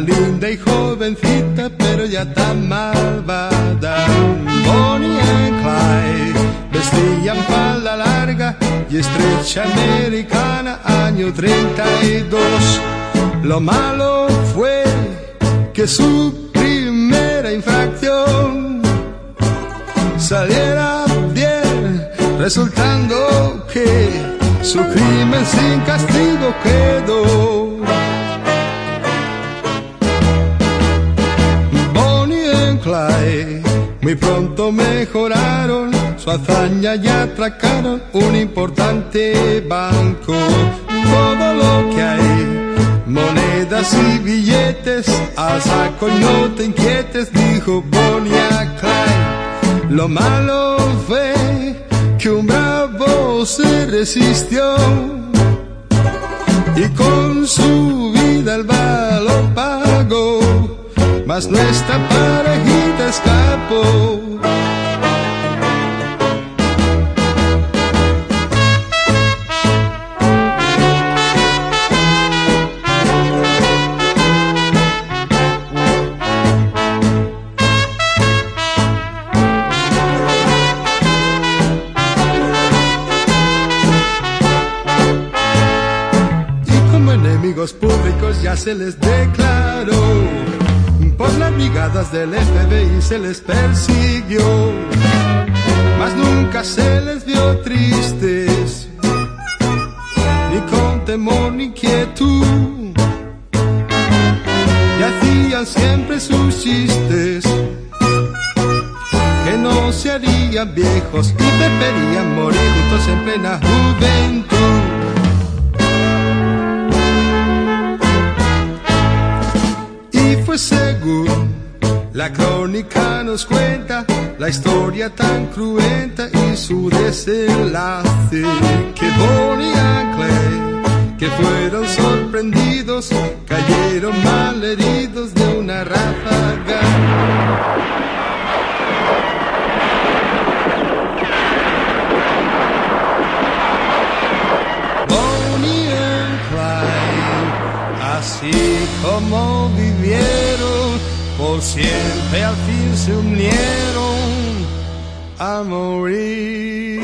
linda y jovencita, pero ya tan malvada. Bonnie and Clyde vestían falda larga y estrecha americana, año 32. Lo malo fue que su primera infracción saliera bien, resultando que su crimen sin castigo quedó. Muy pronto mejoraron su hazaña y atracaron un importante banco. Todo lo que hay, monedas y billetes, a saco no te inquietes, dijo Bonnie Clyde. Lo malo fue que un bravo se resistió y con su vida el valor pagó, mas nuestra parejita escapó. y como enemigos públicos ya se les declaró. Brigadas del FBI se les persiguió, mas nunca se les vio tristes, ni con temor ni quietud. Y hacían siempre sus chistes, que no se harían viejos y preferían morir juntos en plena juventud. Fue según la crónica nos cuenta la historia tan cruenta y su desenlace que Bonnie y Clay, que fueron sorprendidos, cayeron mal heridos de una ráfaga. Así como vivieron, por siempre al fin se unieron a morir.